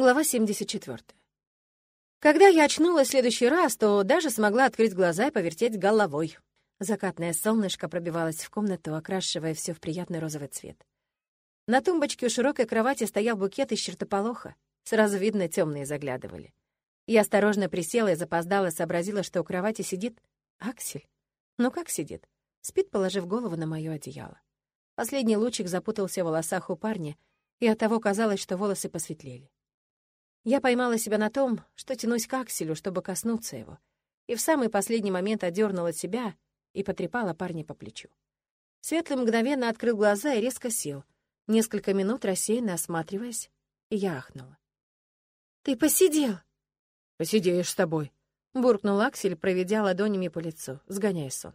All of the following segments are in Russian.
Глава 74. Когда я очнулась в следующий раз, то даже смогла открыть глаза и повертеть головой. Закатное солнышко пробивалось в комнату, окрашивая все в приятный розовый цвет. На тумбочке у широкой кровати стоял букет из чертополоха. Сразу видно, темные заглядывали. Я осторожно присела и запоздала, сообразила, что у кровати сидит Аксель. Ну как сидит? Спит, положив голову на мое одеяло. Последний лучик запутался в волосах у парня, и оттого казалось, что волосы посветлели. Я поймала себя на том, что тянусь к акселю, чтобы коснуться его, и в самый последний момент одернула себя и потрепала парня по плечу. Светлый мгновенно открыл глаза и резко сел, несколько минут рассеянно осматриваясь, и я ахнула. «Ты посидел!» «Посидеешь с тобой», — буркнул Аксель, проведя ладонями по лицу, сгоняя сон.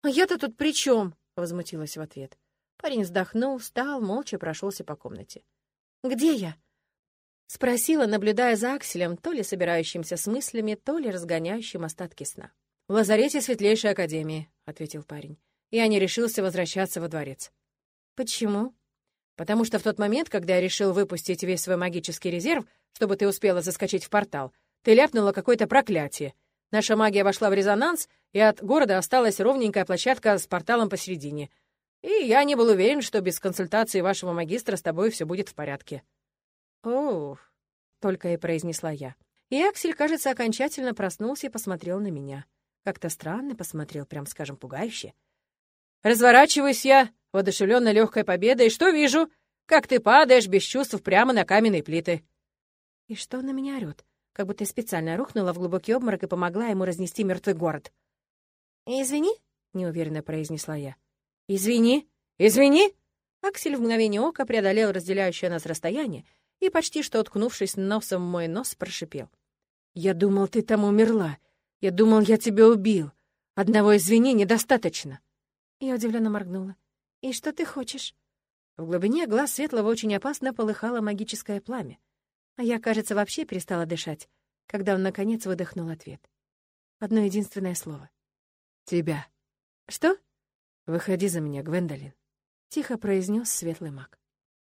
«А я-то тут при чем? возмутилась в ответ. Парень вздохнул, встал, молча прошелся по комнате. «Где я?» Спросила, наблюдая за Акселем, то ли собирающимся с мыслями, то ли разгоняющим остатки сна. «В лазарете Светлейшей Академии», — ответил парень. «Я не решился возвращаться во дворец». «Почему?» «Потому что в тот момент, когда я решил выпустить весь свой магический резерв, чтобы ты успела заскочить в портал, ты ляпнула какое-то проклятие. Наша магия вошла в резонанс, и от города осталась ровненькая площадка с порталом посередине. И я не был уверен, что без консультации вашего магистра с тобой все будет в порядке». «Оу», — только и произнесла я. И Аксель, кажется, окончательно проснулся и посмотрел на меня. Как-то странно посмотрел, прям скажем, пугающе. «Разворачиваюсь я, воодушевленно легкой победой, и что вижу? Как ты падаешь без чувств прямо на каменные плиты». И что на меня орёт? Как будто я специально рухнула в глубокий обморок и помогла ему разнести мертвый город. «Извини», — неуверенно произнесла я. «Извини! Извини!» Аксель в мгновение ока преодолел разделяющее нас расстояние и, почти что уткнувшись носом в мой нос, прошипел. «Я думал, ты там умерла. Я думал, я тебя убил. Одного извини достаточно». Я удивленно моргнула. «И что ты хочешь?» В глубине глаз Светлого очень опасно полыхало магическое пламя. А я, кажется, вообще перестала дышать, когда он, наконец, выдохнул ответ. Одно единственное слово. «Тебя». «Что?» «Выходи за меня, Гвендолин», — тихо произнес светлый маг.